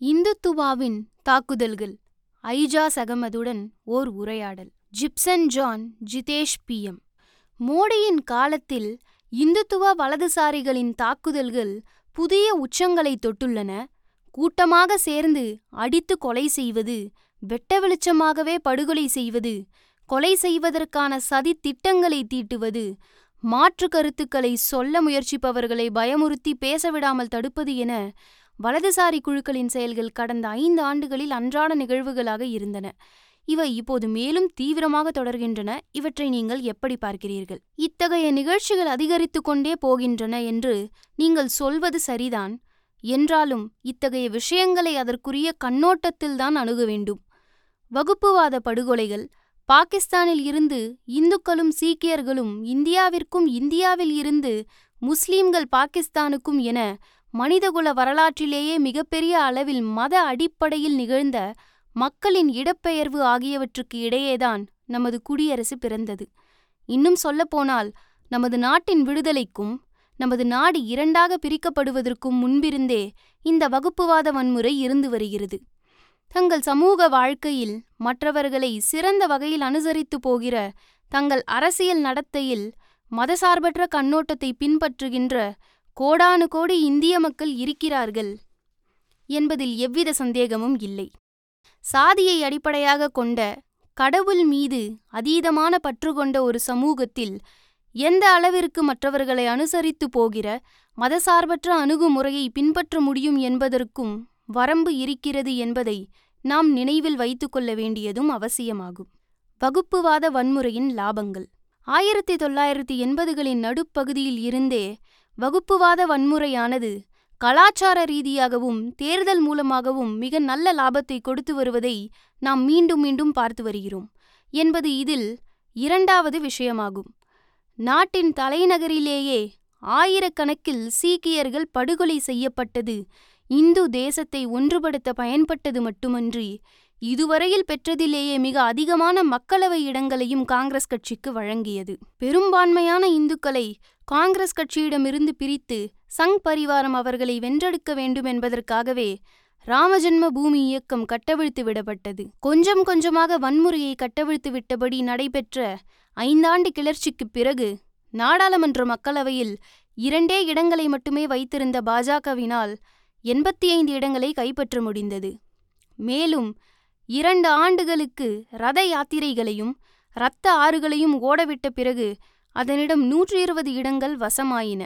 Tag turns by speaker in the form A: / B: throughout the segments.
A: இந்துத்துவாவின் தாக்குதல்கள் ஐஜாஸ் அகமதுடன் ஓர் உரையாடல். Gibson John Jitesh PM மோடியின் காலத்தில் இந்துத்துவ வலதுசாரிகளின் தாக்குதல்கள் புதிய உச்சங்களை தொட்டுள்ளன. கூட்டமாக சேர்ந்து அடித்து கொலை செய்வது வெட்ட வெளிச்சமாகவே படுகொலை செய்வது கொலை செய்வதற்கான சதி திட்டங்களை தீட்டுவது மாற்று கருத்துக்களை சொல்ல முயற்சிப்பவர்களை பயமுறுத்தி பேசவிடாமல் தடுப்பது என வலதுசாரி குழுக்களின் செயல்கள் கடந்த ஐந்து ஆண்டுகளில் அன்றாட நிகழ்வுகளாக இருந்தன. இவை இப்போது மேலும் தீவிரமாக தொடர்கின்றன. இவற்றை நீங்கள் எப்படி பார்க்கிறீர்கள்? இத்தகைய நிகழ்ச்சிகள் அதிகரித்து கொண்டே போகின்றன என்று நீங்கள் சொல்வது சரிதான். என்றாலும் இத்தகைய விஷயங்களை அதற்குரிய கண்ணோட்டத்தில்தான் அணுக வேண்டும். வகுப்புவாத படுகொலைகள் பாகிஸ்தானில் இருந்து இந்துக்களும் சீக்கியர்களும் இந்தியாவிற்கும் இந்தியாவில் இருந்து முஸ்லீம்கள் பாகிஸ்தானுக்கும் என மனிதகுல வரலாற்றிலேயே மிகப்பெரிய அளவில் மத அடிப்படையில் நிகழ்ந்த மக்களின் இடப்பெயர்வு ஆகியவற்றுக்கு இடையேதான் நமது குடியரசு பிறந்தது. இன்னும் சொல்லப்போனால் நமது நாட்டின் விடுதலைக்கும் நமது நாடு இரண்டாக பிரிக்கப்படுவதற்கும் முன்பிருந்தே இந்த வகுப்புவாத வன்முறை இருந்து வருகிறது. தங்கள் சமூக வாழ்க்கையில் மற்றவர்களை சிறந்த வகையில் அனுசரித்து போகிற தங்கள் அரசியல் நடத்தையில் மதசார்பற்ற கண்ணோட்டத்தை பின்பற்றுகின்ற கோடானு கோடி இந்திய மக்கள் இருக்கிறார்கள் என்பதில் எவ்வித சந்தேகமும் இல்லை. சாதியை அடிப்படையாக கொண்ட கடவுள் மீது அதீதமான பற்று கொண்ட ஒரு சமூகத்தில் எந்த அளவிற்கு மற்றவர்களை அனுசரித்து போகிற மதசார்பற்ற அணுகுமுறையை பின்பற்ற முடியும் என்பதற்கும் வரம்பு இருக்கிறது என்பதை நாம் நினைவில் வைத்துக்கொள்ள வேண்டியதும் அவசியமாகும். வகுப்புவாத வன்முறையின் லாபங்கள். ஆயிரத்தி தொள்ளாயிரத்தி எண்பதுகளின் நடுப்பகுதியில் இருந்தே வகுப்புவாத வன்முறையானது கலாச்சார ரீதியாகவும் தேர்தல் மூலமாகவும் மிக நல்ல லாபத்தை கொடுத்து வருவதை நாம் மீண்டும் மீண்டும் பார்த்து வருகிறோம். என்பது இதில் இரண்டாவது விஷயமாகும். நாட்டின் தலைநகரிலேயே ஆயிரக்கணக்கில் சீக்கியர்கள் படுகொலை செய்யப்பட்டது இந்து தேசத்தை ஒன்றுபடுத்த பயன்பட்டது மட்டுமன்றி இதுவரையில் பெற்றதிலேயே மிக அதிகமான மக்களவை இடங்களையும் காங்கிரஸ் கட்சிக்கு வழங்கியது. பெரும்பான்மையான இந்துக்களை காங்கிரஸ் கட்சியிடமிருந்து பிரித்து சங் பரிவாரம் அவர்களை வென்றெடுக்க வேண்டும் என்பதற்காகவே ராமஜென்ம பூமி இயக்கம் கட்டவிழ்த்து விடப்பட்டது. கொஞ்சம் கொஞ்சமாக வன்முறையை கட்டவிழ்த்து விட்டபடி நடைபெற்ற ஐந்தாண்டு கிளர்ச்சிக்குப் பிறகு நாடாளுமன்ற மக்களவையில் இரண்டே இடங்களை மட்டுமே வைத்திருந்த பாஜகவினால் எண்பத்தி ஐந்து இடங்களை கைப்பற்ற முடிந்தது. மேலும் இரண்டு ஆண்டுகளுக்கு ரத யாத்திரைகளையும் இரத்த ஆறுகளையும் ஓடவிட்ட பிறகு அதனிடம் நூற்றி இருபது இடங்கள் வசமாயின.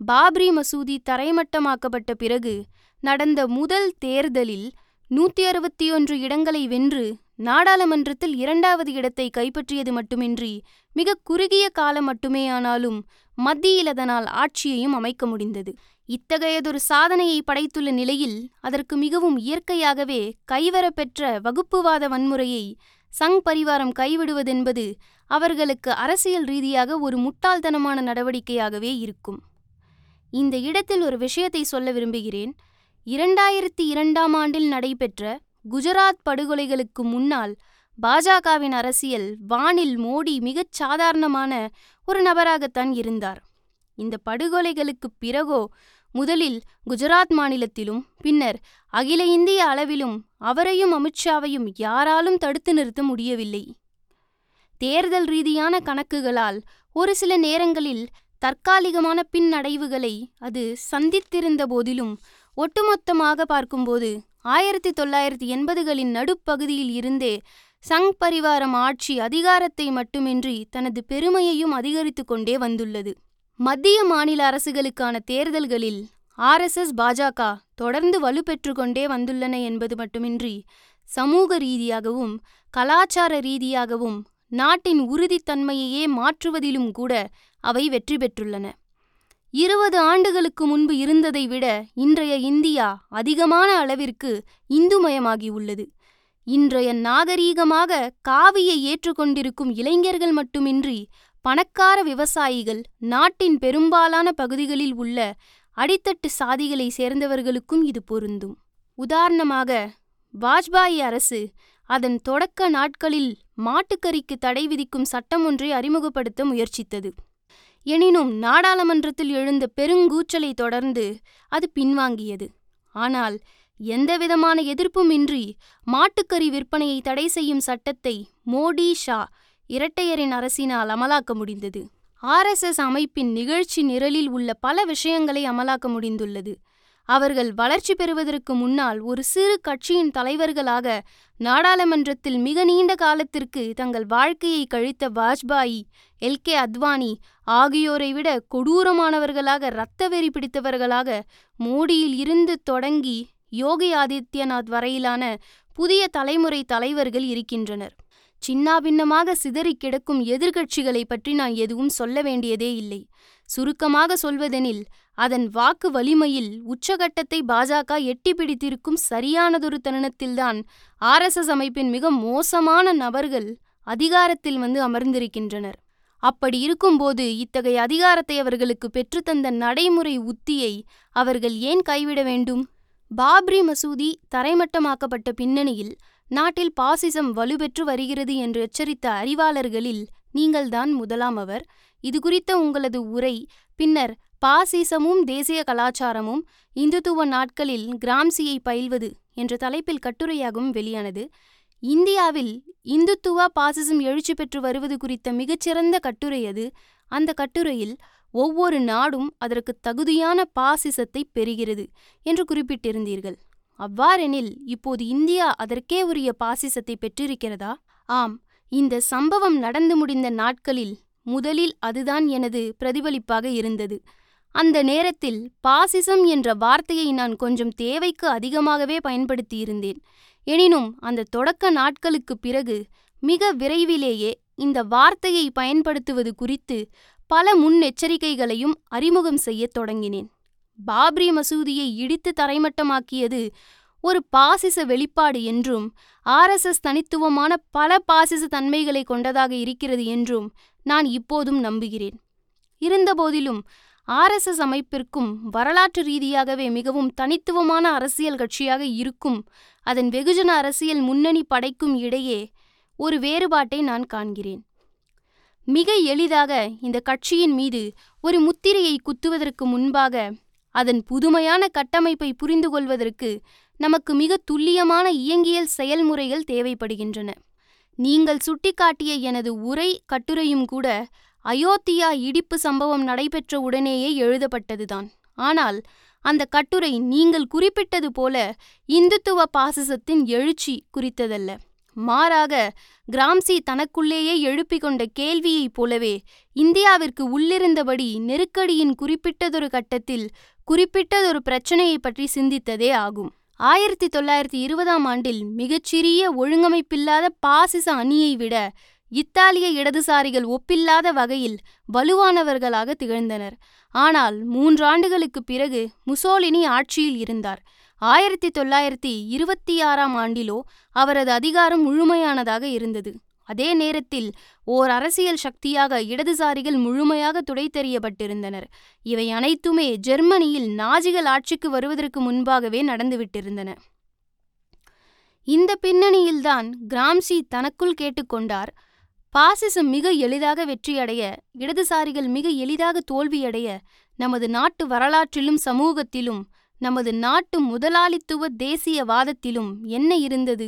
A: பாப்ரி மசூதி தரைமட்டமாக்கப்பட்ட பிறகு நடந்த முதல் தேர்தலில் நூற்றி அறுபத்தி ஒன்று இடங்களை வென்று நாடாளுமன்றத்தில் இரண்டாவது இடத்தை கைப்பற்றியது மட்டுமின்றி மிக குறுகிய காலம் மட்டுமேயானாலும் மத்தியில் அதனால் ஆட்சியையும் அமைக்க முடிந்தது. இத்தகையதொரு சாதனையை படைத்துள்ள நிலையில் அதற்கு மிகவும் இயற்கையாகவே கைவரப்பெற்ற வகுப்புவாத வன்முறையை சங் பரிவாரம் கைவிடுவதென்பது அவர்களுக்கு அரசியல் ரீதியாக ஒரு முட்டாள்தனமான நடவடிக்கையாகவே இருக்கும். இந்த இடத்தில் ஒரு விஷயத்தை சொல்ல விரும்புகிறேன். இரண்டாயிரத்தி இரண்டாம் ஆண்டில் நடைபெற்ற குஜராத் படுகொலைகளுக்கு முன்னால் பாஜகவின் அரசியல் வானில் மோடி மிகச் சாதாரணமான ஒரு நபராகத்தான் இருந்தார். இந்த படுகொலைகளுக்கு பிறகோ முதலில் குஜராத் மாநிலத்திலும் பின்னர் அகில இந்திய அளவிலும் அவரையும் அமித்ஷாவையும் யாராலும் தடுத்து நிறுத்த முடியவில்லை. தேர்தல் ரீதியான கணக்குகளால் ஒரு சில நேரங்களில் தற்காலிகமான பின்னடைவுகளை அது சந்தித்திருந்த போதிலும் ஒட்டுமொத்தமாக பார்க்கும்போது ஆயிரத்தி தொள்ளாயிரத்தி எண்பதுகளின் நடுப்பகுதியில் இருந்தே சங் பரிவாரம் ஆட்சி அதிகாரத்தை மட்டுமின்றி தனது பெருமையையும் அதிகரித்து கொண்டே வந்துள்ளது. மத்திய மாநில அரசுகளுக்கான தேர்தல்களில் ஆர்எஸ்எஸ் பாஜக தொடர்ந்து வலுப்பெற்று கொண்டே வந்துள்ளன என்பது மட்டுமின்றி சமூக ரீதியாகவும் கலாச்சார ரீதியாகவும் நாட்டின் உறுதித்தன்மையையே மாற்றுவதிலும் கூட அவை வெற்றி பெற்றுள்ளன. இருபது ஆண்டுகளுக்கு முன்பு இருந்ததை விட இன்றைய இந்தியா அதிகமான அளவிற்கு இந்துமயமாகியுள்ளது. இன்றைய நாகரீகமாக காவியை ஏற்றுக்கொண்டிருக்கும் இளைஞர்கள் மட்டுமின்றி பணக்கார விவசாயிகள் நாட்டின் பெரும்பாலான பகுதிகளில் உள்ள அடித்தட்டு சாதிகளை சேர்ந்தவர்களுக்கும் இது பொருந்தும். உதாரணமாக வாஜ்பாயி அரசு அதன் தொடக்க நாட்களில் மாட்டுக்கறிக்கு தடை விதிக்கும் சட்டம் ஒன்றை அறிமுகப்படுத்த முயற்சித்தது. எனினும் நாடாளுமன்றத்தில் எழுந்த பெருங்கூச்சலை தொடர்ந்து அது பின்வாங்கியது. ஆனால் எந்தவிதமான எதிர்ப்புமின்றி மாட்டுக்கறி விற்பனையை தடை செய்யும் சட்டத்தை மோடி ஷா இரட்டையரின் அரசினால் அமலாக்க முடிந்தது. ஆர்எஸ்எஸ் அமைப்பின் நிகழ்ச்சி நிரலில் உள்ள பல விஷயங்களை அமலாக்க முடிந்துள்ளது. அவர்கள் வளர்ச்சி பெறுவதற்கு முன்னால் ஒரு சிறு கட்சியின் தலைவர்களாக நாடாளுமன்றத்தில் மிக நீண்ட காலத்திற்கு தங்கள் வாழ்க்கையை கழித்த வாஜ்பாயி எல். கே. அத்வானி ஆகியோரை விட கொடூரமானவர்களாக இரத்த வெறி பிடித்தவர்களாக மோடியில் இருந்து தொடங்கி யோகி ஆதித்யநாத் வரையிலான புதிய தலைமுறை தலைவர்கள் இருக்கின்றனர். சின்னாபின்னமாக சிதறி கிடக்கும் எதிர்க்கட்சிகளை பற்றி நான் எதுவும் சொல்ல வேண்டியதே இல்லை. சுருக்கமாக சொல்வதெனில் அதன் வாக்கு வலிமையில் உச்சகட்டத்தை பாஜக எட்டி பிடித்திருக்கும் சரியானதொரு தருணத்தில்தான் ஆர்எஸ்எஸ் அமைப்பின் மிக மோசமான நபர்கள் அதிகாரத்தில் வந்து அமர்ந்திருக்கின்றனர். அப்படி இருக்கும்போது இத்தகைய அதிகாரத்தை அவர்களுக்கு பெற்றுத்தந்த நடைமுறை உத்தியை அவர்கள் ஏன் கைவிட வேண்டும்? பாப்ரி மசூதி தரைமட்டமாக்கப்பட்ட பின்னணியில் நாட்டில் பாசிசம் வலுப்பெற்று வருகிறது என்று எச்சரித்த அறிவாளர்களில் நீங்கள்தான் முதலாம் அவர். இது குறித்த உங்களது உரை பின்னர் பாசிசமும் தேசிய கலாச்சாரமும் இந்துத்துவ நாட்களில் கிராம்சியை பயில்வது என்ற தலைப்பில் கட்டுரையாகவும் வெளியானது. இந்தியாவில் இந்துத்துவா பாசிசம் எழுச்சி பெற்று வருவது குறித்த மிகச்சிறந்த கட்டுரை அது. அந்த கட்டுரையில் ஒவ்வொரு நாடும் அதற்கு தகுதியான பாசிசத்தை பெறுகிறது என்று குறிப்பிட்டிருந்தீர்கள். அவ்வாறெனில் இப்போது இந்தியா அதற்கே உரிய பாசிசத்தை பெற்றிருக்கிறதா? ஆம் இந்த சம்பவம் நடந்து முடிந்த நாட்களில் முதலில் அதுதான் எனது பிரதிபலிப்பாக இருந்தது. அந்த நேரத்தில் பாசிசம் என்ற வார்த்தையை நான் கொஞ்சம் தேவைக்கு அதிகமாகவே பயன்படுத்தியிருந்தேன். எனினும் அந்த தொடக்க நாட்களுக்கு பிறகு மிக விரைவிலேயே இந்த வார்த்தையை பயன்படுத்துவது குறித்து பல முன்னெச்சரிக்கைகளையும் அறிமுகம் செய்யத் தொடங்கினேன். பாப்ரி மசூதியை இடித்து தரைமட்டமாக்கியது ஒரு பாசிச வெளிப்பாடு என்றும் ஆர்எஸ்எஸ் தனித்துவமான பல பாசிச தன்மைகளை கொண்டதாக இருக்கிறது என்றும் நான் இப்போதும் நம்புகிறேன். இருந்தபோதிலும் ஆர்எஸ்எஸ் அமைப்பிற்கும் வரலாற்று ரீதியாகவே மிகவும் தனித்துவமான அரசியல் கட்சியாக இருக்கும் அதன் வெகுஜன அரசியல் முன்னணி படைக்கும் இடையே ஒரு வேறுபாட்டை நான் காண்கிறேன். மிக எளிதாக இந்த கட்சியின் மீது ஒரு முத்திரையை குத்துவதற்கு முன்பாக அதன் புதுமையான கட்டமைப்பை புரிந்து கொள்வதற்கு நமக்கு மிக துல்லியமான இயங்கியல் செயல்முறைகள் தேவைப்படுகின்றன. நீங்கள் சுட்டிக்காட்டிய எனது உரை கட்டுரையும் கூட அயோத்தியா இடிப்பு சம்பவம் நடைபெற்ற உடனேயே எழுதப்பட்டதுதான். ஆனால் அந்த கட்டுரை நீங்கள் குறிப்பிட்டது போல இந்துத்துவ பாசிசத்தின் எழுச்சி குறித்ததல்ல. மாறாக கிராம்சி தனக்குள்ளேயே எழுப்பிக் கொண்ட கேள்வியைப் போலவே இந்தியாவிற்கு உள்ளிருந்தபடி நெருக்கடியின் குறிப்பிட்டதொரு கட்டத்தில் குறிப்பிட்டதொரு பிரச்சனையை பற்றி சிந்தித்ததே ஆகும். ஆயிரத்தி தொள்ளாயிரத்தி இருபதாம் ஆண்டில் மிகச்சிறிய ஒழுங்கமைப்பில்லாத பாசிச அணியை விட இத்தாலிய இடதுசாரிகள் ஒப்பில்லாத வகையில் வலுவானவர்களாக திகழ்ந்தனர். ஆனால் மூன்றாண்டுகளுக்கு பிறகு முசோலினி ஆட்சியில் இருந்தார். ஆயிரத்தி தொள்ளாயிரத்தி இருபத்தி ஆறாம் ஆண்டிலோ அவரது அதிகாரம் முழுமையானதாக இருந்தது. அதே நேரத்தில் ஓர் அரசியல் சக்தியாக இடதுசாரிகள் முழுமையாக துடைத்தெறியப்பட்டிருந்தனர் இவை அனைத்துமே ஜெர்மனியில் நாஜிகள் ஆட்சிக்கு வருவதற்கு முன்பாகவே நடந்துவிட்டிருந்தன. இந்த பின்னணியில்தான் கிராம்சி தனக்குள் கேட்டுக்கொண்டார். பாசிசம் மிக எளிதாக வெற்றியடைய இடதுசாரிகள் மிக எளிதாக தோல்வியடைய நமது நாட்டு வரலாற்றிலும் சமூகத்திலும் நமது நாட்டு முதலாளித்துவ தேசியவாதத்திலும் என்ன இருந்தது?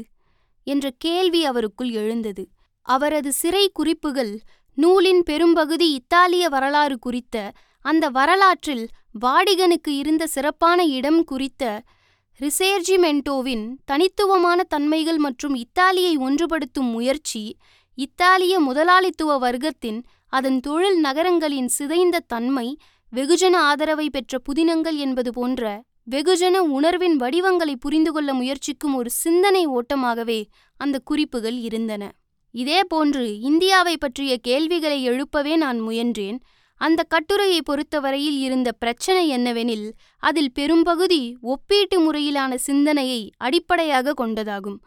A: என்ற கேள்வி அவருக்குள் எழுந்தது. அவரது சிறை குறிப்புகள் நூலின் பெரும்பகுதி இத்தாலிய வரலாறு குறித்த அந்த வரலாற்றில் வாடிகனுக்கு இருந்த சிறப்பான இடம் குறித்த ரிசேர்ஜிமெண்டோவின் தனித்துவமான தன்மைகள் மற்றும் இத்தாலியை ஒன்றுபடுத்தும் முயற்சி இத்தாலிய முதலாளித்துவ வர்க்கத்தின் அதன் தொழில் நகரங்களின் சிதைந்த தன்மை வெகுஜன ஆதரவை பெற்ற புதினங்கள் என்பது போன்ற வெகுஜன உணர்வின் வடிவங்களை புரிந்துகொள்ள முயற்சிக்கும் ஒரு சிந்தனை ஓட்டமாகவே அந்த குறிப்புகள் இருந்தன. இதேபோன்று இந்தியாவை பற்றிய கேள்விகளை எழுப்பவே நான் முயன்றேன். அந்த கட்டுரையை பொறுத்தவரையில் இருந்த பிரச்சனை என்னவெனில் அதில் பெரும்பகுதி ஒப்பீட்டு முறையிலான சிந்தனையை அடிப்படையாக கொண்டதாகும்.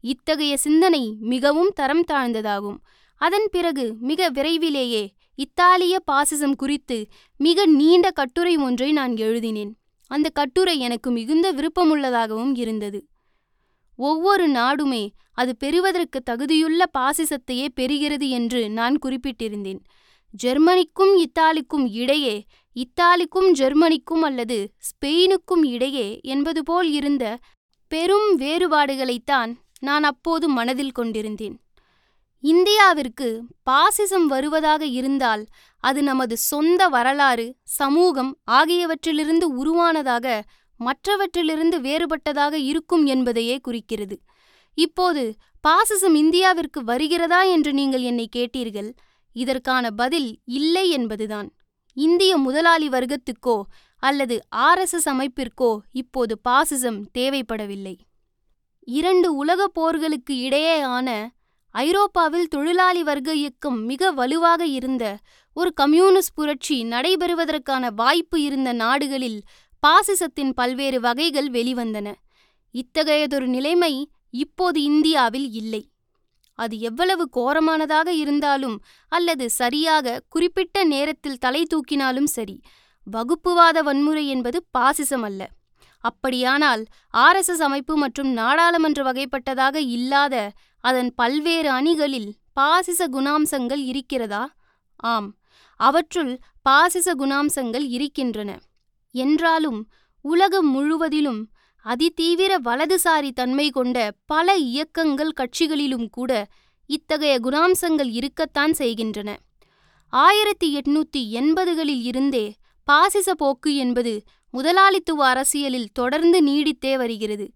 A: இத்தகைய சிந்தனை மிகவும் தரம் தாழ்ந்ததாகும். அதன் பிறகு மிக விரைவிலேயே இத்தாலிய பாசிசம் குறித்து மிக நீண்ட கட்டுரை ஒன்றை நான் எழுதினேன். அந்த கட்டுரை எனக்கு மிகுந்த விருப்பமுள்ளதாகவும் இருந்தது. ஒவ்வொரு நாடுமே அது பெறுவதற்கு தகுதியுள்ள பாசிசத்தையே பெறுகிறது என்று நான் குறிப்பிட்டிருந்தேன். ஜெர்மனிக்கும் இத்தாலிக்கும் இடையே இத்தாலிக்கும் ஜெர்மனிக்கும் அல்லது ஸ்பெயினுக்கும் இடையே என்பது போல் இருந்த பெரும் வேறுபாடுகளைத்தான் நான் அப்போது மனதில் கொண்டிருந்தேன். இந்தியாவிற்கு பாசிசம் வருவதாக இருந்தால் அது நமது சொந்த வரலாறு சமூகம் ஆகியவற்றிலிருந்து உருவானதாக மற்றவற்றிலிருந்து வேறுபட்டதாக இருக்கும் என்பதையே குறிக்கிறது. இப்போது பாசிசம் இந்தியாவிற்கு வருகிறதா என்று நீங்கள் என்னை கேட்டீர்கள் இதற்கான பதில் இல்லை என்பதுதான். இந்திய முதலாளி வர்க்கத்துக்கோ அல்லது ஆர்எஸ்எஸ் அமைப்பிற்கோ இப்போது பாசிசம் தேவைப்படவில்லை. இரண்டு உலகப் போர்களுக்கு இடையேயான ஐரோப்பாவில் தொழிலாளி வர்க்க இயக்கம் மிக வலுவாக இருந்த ஒரு கம்யூனிஸ்ட் புரட்சி நடைபெறுவதற்கான வாய்ப்பு இருந்த நாடுகளில் பாசிசத்தின் பல்வேறு வகைகள் வெளிவந்தன. இத்தகையதொரு நிலைமை இப்போது இந்தியாவில் இல்லை. அது எவ்வளவு கோரமானதாக இருந்தாலும் அல்லது சரியாக குறிப்பிட்ட நேரத்தில் தலை தூக்கினாலும் சரி வகுப்புவாத வன்முறை என்பது பாசிசம் அல்ல. அப்படியானால் ஆர்எஸ்எஸ் அமைப்பு மற்றும் நாடாளுமன்ற வகைப்பட்டதாக இல்லாத அதன் பல்வேறு அணிகளில் பாசிச குணாம்சங்கள் இருக்கிறதா? ஆம் அவற்றுள் பாசிச குணாம்சங்கள் இருக்கின்றன. என்றாலும் உலகம் முழுவதிலும் அதிதீவிர வலதுசாரி தன்மை கொண்ட பல இயக்கங்கள் கட்சிகளிலும் கூட இத்தகைய குணாம்சங்கள் இருக்கத்தான் செய்கின்றன. ஆயிரத்தி எட்நூத்தி எண்பதுகளில் இருந்தே பாசிச போக்கு என்பது முதலாளித்துவ அரசியலில் தொடர்ந்து நீடித்தே வருகிறது.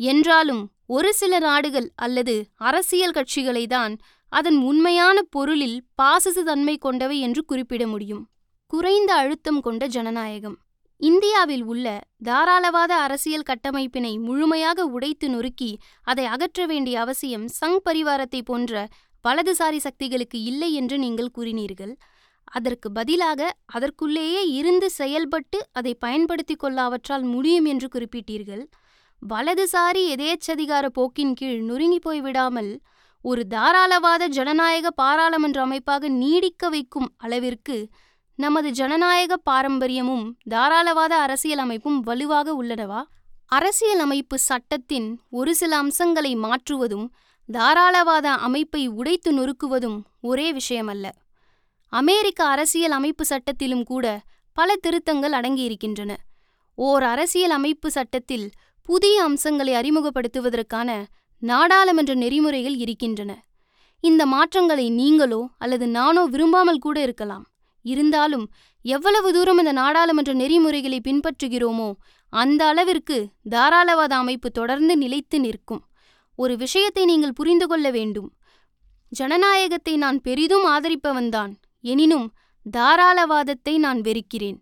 A: என்றாலும் ஒரு சில நாடுகள் அல்லது அரசியல் கட்சிகளை தான் அதன் உண்மையான பொருளில் பாசிச தன்மை கொண்டவை என்று குறிப்பிட முடியும். குறைந்த அழுத்தம் கொண்ட ஜனநாயகம். இந்தியாவில் உள்ள தாராளவாத அரசியல் கட்டமைப்பினை முழுமையாக உடைத்து நொறுக்கி அதை அகற்ற வேண்டிய அவசியம் சங் பரிவாரத்தை போன்ற வலதுசாரி சக்திகளுக்கு இல்லை என்று நீங்கள் கூறினீர்கள். அதற்கு பதிலாக அதற்குள்ளேயே இருந்து செயல்பட்டு அதை பயன்படுத்தி கொள்ளாவற்றால் முடியும் என்று குறிப்பிட்டீர்கள். வலதுசாரி எதேச்சதிகார போக்கின் கீழ் நொறுங்கி போய் விடாமல் ஒரு தாராளவாத ஜனநாயக பாராளுமன்ற அமைப்பாக நீடிக்க வைக்கும் அளவிற்கு நமது ஜனநாயக பாரம்பரியமும் தாராளவாத அரசியல் அமைப்பும் வலுவாக உள்ளனவா? அரசியலமைப்பு சட்டத்தின் ஒரு சில அம்சங்களை மாற்றுவதும் தாராளவாத அமைப்பை உடைத்து நொறுக்குவதும் ஒரே விஷயமல்ல. அமெரிக்க அரசியல் அமைப்பு சட்டத்திலும் கூட பல திருத்தங்கள் அடங்கியிருக்கின்றன. ஓர் அரசியல் அமைப்பு சட்டத்தில் புதிய அம்சங்களை அறிமுகப்படுத்துவதற்கான நாடாளுமன்ற நெறிமுறைகள் இருக்கின்றன. இந்த மாற்றங்களை நீங்களோ அல்லது நானோ விரும்பாமல் கூட இருக்கலாம். இருந்தாலும் எவ்வளவு தூரம் இந்த நாடாளுமன்ற நெறிமுறைகளை பின்பற்றுகிறோமோ அந்த அளவிற்கு தாராளவாத அமைப்பு தொடர்ந்து நிலைத்து நிற்கும். ஒரு விஷயத்தை நீங்கள் புரிந்து கொள்ள வேண்டும். ஜனநாயகத்தை நான் பெரிதும் ஆதரிப்பவன்தான் எனினும் தாராளவாதத்தை நான் வெறுக்கிறேன்.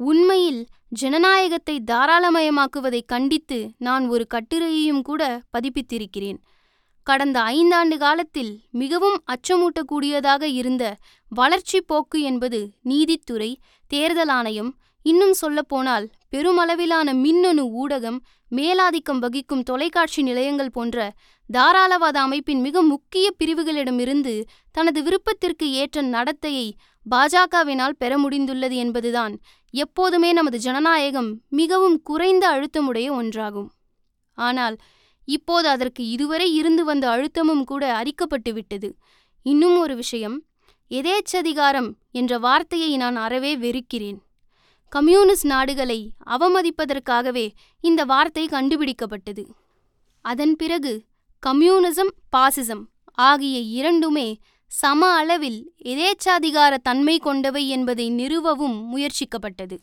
A: உண்மையில் ஜனநாயகத்தை தாராளமயமாக்குவதை கண்டித்து நான் ஒரு கட்டுரையையும் கூட பதிப்பித்திருக்கிறேன். கடந்த ஐந்தாண்டு காலத்தில் மிகவும் அச்சமூட்டக்கூடியதாக இருந்த வளர்ச்சி போக்கு என்பது நீதித்துறை தேர்தல் ஆணையம் இன்னும் சொல்லப்போனால் பெருமளவிலான மின்னணு ஊடகம் மேலாதிக்கம் வகிக்கும் தொலைக்காட்சி நிலையங்கள் போன்ற தாராளவாத அமைப்பின் மிக முக்கிய பிரிவுகளிடமிருந்து தனது விருப்பத்திற்கு ஏற்ற நடத்தையை பாஜகவினால் பெற முடிந்துள்ளது என்பதுதான் எப்போதுமே நமது ஜனநாயகம் மிகவும் குறைந்த அழுத்தமுடைய ஒன்றாகும். ஆனால் இப்போது அதற்கு இதுவரை இருந்து வந்த அழுத்தமும் கூட அரிக்கப்பட்டு விட்டது. இன்னும் ஒரு விஷயம். எதேச்சதிகாரம் என்ற வார்த்தையை நான் அறவே வெறுக்கிறேன். கம்யூனிஸ்ட் நாடுகளை அவமதிப்பதற்காகவே இந்த வார்த்தை கண்டுபிடிக்கப்பட்டது. அதன் பிறகு கம்யூனிசம் பாசிசம் ஆகிய இரண்டுமே சம அளவில் எதேச்சாதிகார தன்மை கொண்டவை என்பதை நிறுவவும் முயற்சிக்கப்பட்டது.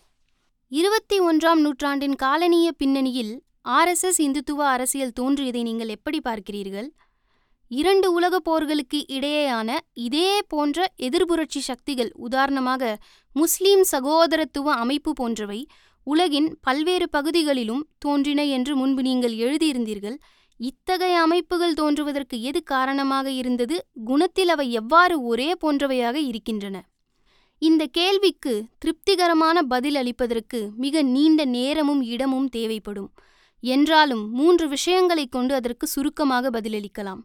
A: இருபத்தி ஒன்றாம் நூற்றாண்டின் காலனிய பின்னணியில் ஆர்எஸ்எஸ் இந்துத்துவ அரசியல் தோன்றியதை நீங்கள் எப்படி பார்க்கிறீர்கள்? இரண்டு உலகப் போர்களுக்கு இடையேயான இதே போன்ற எதிர்புரட்சி சக்திகள் உதாரணமாக முஸ்லீம் சகோதரத்துவ அமைப்பு போன்றவை உலகின் பல்வேறு பகுதிகளிலும் தோன்றின என்று முன்பு நீங்கள் எழுதியிருந்தீர்கள். இத்தகைய அமைப்புகள் தோன்றுவதற்கு எது காரணமாக இருந்தது? குணத்தில் அவை எவ்வாறு ஒரே போன்றவையாக இருக்கின்றன? இந்த கேள்விக்கு திருப்திகரமான பதில் அளிப்பதற்கு மிக நீண்ட நேரமும் இடமும் தேவைப்படும். என்றாலும் மூன்று விஷயங்களைக் கொண்டு அதற்கு சுருக்கமாக பதிலளிக்கலாம்.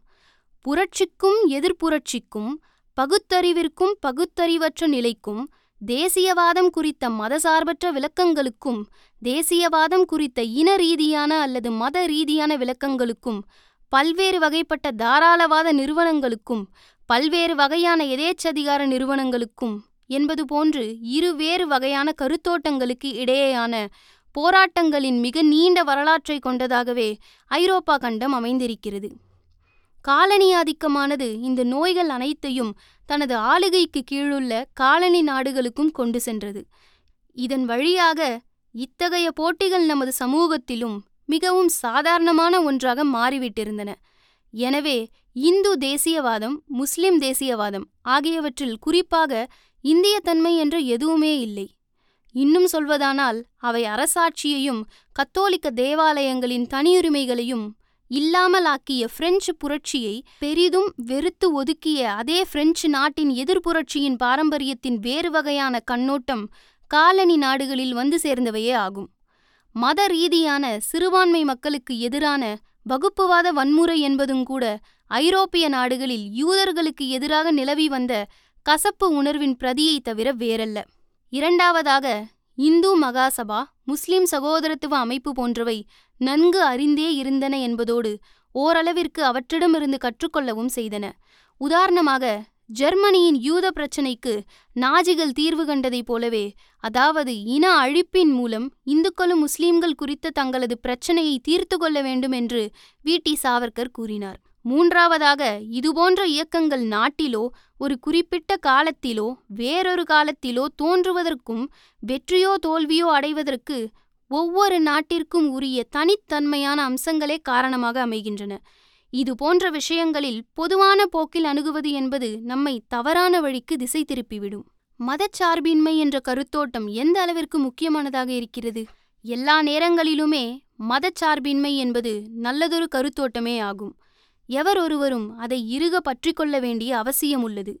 A: புரட்சிக்கும் எதிர்ப்புரட்சிக்கும் பகுத்தறிவிற்கும் பகுத்தறிவற்ற நிலைக்கும் தேசியவாதம் குறித்த மதசார்பற்ற விளக்கங்களுக்கும் தேசியவாதம் குறித்த இன ரீதியான அல்லது மத ரீதியான விளக்கங்களுக்கும் பல்வேறு வகைப்பட்ட தாராளவாத நிறுவனங்களுக்கும் பல்வேறு வகையான எதேச்சதிகார நிறுவனங்களுக்கும் என்பது போன்று இரு வேறு வகையான கருத்தோட்டங்களுக்கு இடையேயான போராட்டங்களின் மிக நீண்ட வரலாற்றை கொண்டதாகவே ஐரோப்பா கண்டம் அமைந்திருக்கிறது. காலனி ஆதிக்கமானது இந்த நோய்கள் அனைத்தையும் தனது ஆளுகைக்கு கீழுள்ள காலனி நாடுகளுக்கும் கொண்டு சென்றது. இதன் வழியாக இத்தகைய போட்டிகள் நமது சமூகத்திலும் மிகவும் சாதாரணமான ஒன்றாக மாறிவிட்டிருந்தன. எனவே இந்து தேசியவாதம் முஸ்லிம் தேசியவாதம் ஆகியவற்றில் குறிப்பாக இந்திய தன்மை என்று எதுவுமே இல்லை. இன்னும் சொல்வதானால் அவை அரசாட்சியையும் கத்தோலிக்க தேவாலயங்களின் தனியுரிமைகளையும் இல்லாமலாக்கிய பிரெஞ்சு புரட்சியை பெரிதும் வெறுத்து ஒதுக்கிய அதே பிரெஞ்சு நாட்டின் எதிர்ப்புரட்சியின் பாரம்பரியத்தின் வேறு வகையான கண்ணோட்டம் காலனி நாடுகளில் வந்து சேர்ந்தவையே ஆகும். மத ரீதியான சிறுபான்மை மக்களுக்கு எதிரான வகுப்புவாத வன்முறை என்பதும் கூட ஐரோப்பிய நாடுகளில் யூதர்களுக்கு எதிராக நிலவி வந்த கசப்பு உணர்வின் பிரதியை தவிர வேறல்ல. இரண்டாவதாக இந்து மகாசபா முஸ்லிம் சகோதரத்துவ அமைப்பு போன்றவை நன்கு அறிந்தே இருந்தன என்பதோடு ஓரளவிற்கு அவற்றிடமிருந்து கற்றுக்கொள்ளவும் செய்தன. உதாரணமாக ஜெர்மனியின் யூத பிரச்சினைக்கு நாஜிகள் தீர்வு கண்டதைப் போலவே அதாவது இன அழிப்பின் மூலம் இந்துக்களும் முஸ்லிம்கள் குறித்த தங்களது பிரச்சனையை தீர்த்து கொள்ள வேண்டும் என்று வி. டி. சாவர்கர் கூறினார். மூன்றாவதாக இதுபோன்ற இயக்கங்கள் நாட்டிலோ ஒரு குறிப்பிட்ட காலத்திலோ வேறொரு காலத்திலோ தோன்றுவதற்கும் வெற்றியோ தோல்வியோ அடைவதற்கு ஒவ்வொரு நாட்டிற்கும் உரிய தனித்தன்மையான அம்சங்களே காரணமாக அமைகின்றன. இது போன்ற விஷயங்களில் பொதுவான போக்கில் அணுகுவது என்பது நம்மை தவறான வழிக்கு திசை திருப்பிவிடும். மதச்சார்பின்மை என்ற கருத்தோட்டம் எந்த அளவிற்கு முக்கியமானதாக இருக்கிறது? எல்லா நேரங்களிலுமே மதச்சார்பின்மை என்பது நல்லதொரு கருத்தோட்டமே ஆகும். எவர் ஒருவரும் அதை இறுக பற்றி கொள்ள வேண்டிய அவசியம் உள்ளது.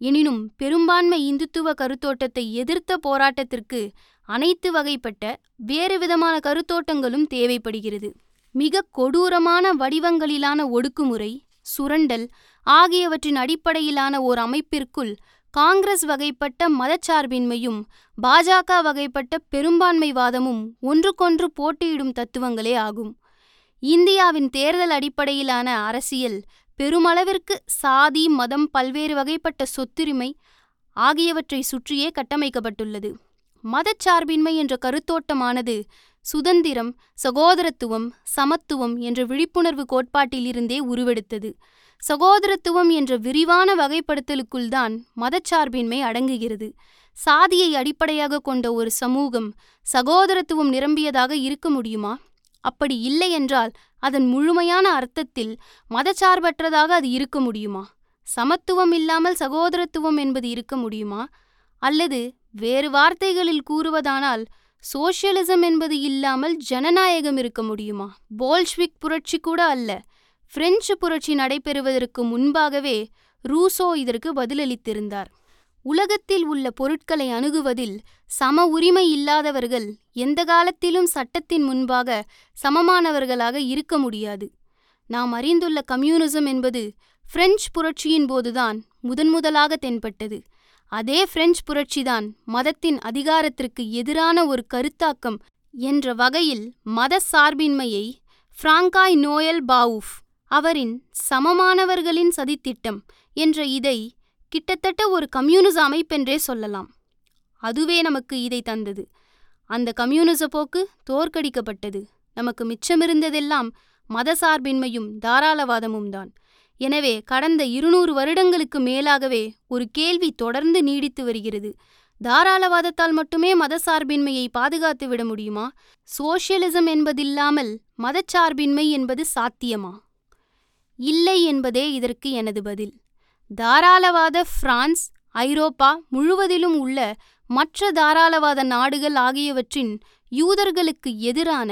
A: எனினும் பெரும்பான்மை இந்துத்துவ கருத்தோட்டத்தை எதிர்த்த போராட்டத்திற்கு அனைத்து வகைப்பட்ட வேறு விதமான கருத்தோட்டங்களும் தேவைப்படுகிறது. மிக கொடூரமான வடிவங்களிலான ஒடுக்குமுறை சுரண்டல் ஆகியவற்றின் அடிப்படையிலான ஓர் அமைப்பிற்குள் காங்கிரஸ் வகைப்பட்ட மதச்சார்பின்மையும் பாஜக வகைப்பட்ட பெரும்பான்மைவாதமும் ஒன்றுக்கொன்று போட்டியிடும் தத்துவங்களே ஆகும். இந்தியாவின் தேர்தல் அடிப்படையிலான அரசியல் பெருமளவிற்கு சாதி மதம் பல்வேறு வகைப்பட்ட சொத்துரிமை ஆகியவற்றை சுற்றியே கட்டமைக்கப்பட்டுள்ளது. மதச்சார்பின்மை என்ற கருத்தோட்டமானது சுதந்திரம் சகோதரத்துவம் சமத்துவம் என்ற விழிப்புணர்வு கோட்பாட்டிலிருந்தே உருவெடுத்தது. சகோதரத்துவம் என்ற விரிவான வகைப்படுத்தலுக்குள்தான் மதச்சார்பின்மை அடங்குகிறது. சாதியை அடிப்படையாக கொண்ட ஒரு சமூகம் சகோதரத்துவம் நிரம்பியதாக இருக்க முடியுமா? அப்படி இல்லை என்றால் அதன் முழுமையான அர்த்தத்தில் மதச்சார்பற்றதாக அது இருக்க முடியுமா? சமத்துவம் இல்லாமல் சகோதரத்துவம் என்பது இருக்க முடியுமா? அல்லது வேறு வார்த்தைகளில் கூறுவதானால் சோசியலிசம் என்பது இல்லாமல் ஜனநாயகம் இருக்க முடியுமா? போல்ஷ்விக் புரட்சி கூட அல்ல. பிரெஞ்சு புரட்சி நடைபெறுவதற்கு முன்பாகவே ரூசோ இதற்கு பதிலளித்திருந்தார். உலகத்தில் உள்ள பொருட்களை அணுகுவதில் சம உரிமை இல்லாதவர்கள் எந்த காலத்திலும் சட்டத்தின் முன்பாக சமமானவர்களாக இருக்க முடியாது. நாம் அறிந்துள்ள கம்யூனிசம் என்பது பிரெஞ்சு புரட்சியின் போதுதான் முதன்முதலாக தென்பட்டது. அதே பிரெஞ்சு புரட்சிதான் மதத்தின் அதிகாரத்திற்கு எதிரான ஒரு கருத்தாக்கம் என்ற வகையில் மத சார்பின்மையை பிராங்காய் நோயல் பாவுஃப் அவரின் சமமானவர்களின் சதித்திட்டம் என்ற இதை கிட்டத்தட்ட ஒரு கம்யூனிச அமைப்பென்றே சொல்லலாம். அதுவே நமக்கு இதை தந்தது. அந்த கம்யூனிச போக்கு தோற்கடிக்கப்பட்டது. நமக்கு மிச்சமிருந்ததெல்லாம் மதசார்பின்மையும் தாராளவாதமும் தான் எனவே கடந்த இருநூறு வருடங்களுக்கு மேலாகவே ஒரு கேள்வி தொடர்ந்து நீடித்து வருகிறது. தாராளவாதத்தால் மட்டுமே மதசார்பின்மையை பாதுகாத்து விட முடியுமா? சோசியலிசம் என்பதில்லாமல் மதச்சார்பின்மை என்பது சாத்தியமா? இல்லை என்பதே இதற்கு எனது பதில். தாராளவாத பிரான்ஸ் ஐரோப்பா முழுவதிலும் உள்ள மற்ற தாராளவாத நாடுகள் ஆகியவற்றின் யூதர்களுக்கு எதிரான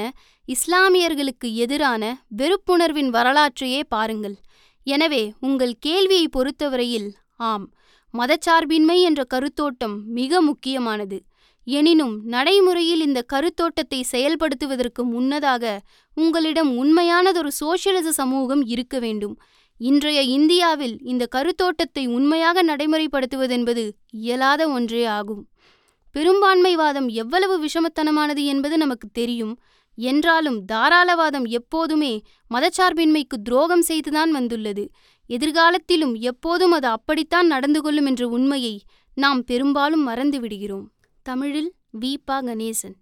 A: இஸ்லாமியர்களுக்கு எதிரான வெறுப்புணர்வின் வரலாற்றையே பாருங்கள். எனவே உங்கள் கேள்வியை பொறுத்தவரையில் ஆம் மதச்சார்பின்மை என்ற கருத்தோட்டம் மிக முக்கியமானது. எனினும் நடைமுறையில் இந்த கருத்தோட்டத்தை செயல்படுத்துவதற்கு முன்னதாக உங்களிடம் உண்மையானதொரு சோசியலிச சமூகம் இருக்க வேண்டும். இன்றைய இந்தியாவில் இந்த கருத்தோட்டத்தை உண்மையாக நடைமுறைப்படுத்துவதென்பது இயலாத ஒன்றே ஆகும். பெரும்பான்மைவாதம் எவ்வளவு விஷமத்தனமானது என்பது நமக்கு தெரியும். என்றாலும் தாராளவாதம் எப்போதுமே மதச்சார்பின்மைக்கு துரோகம் செய்துதான் வந்துள்ளது. எதிர்காலத்திலும் எப்போதும் அது அப்படித்தான் நடந்து கொள்ளும் என்ற உண்மையை நாம் பெரும்பாலும் மறந்து விடுகிறோம் தமிழில் வி ப கணேசன்.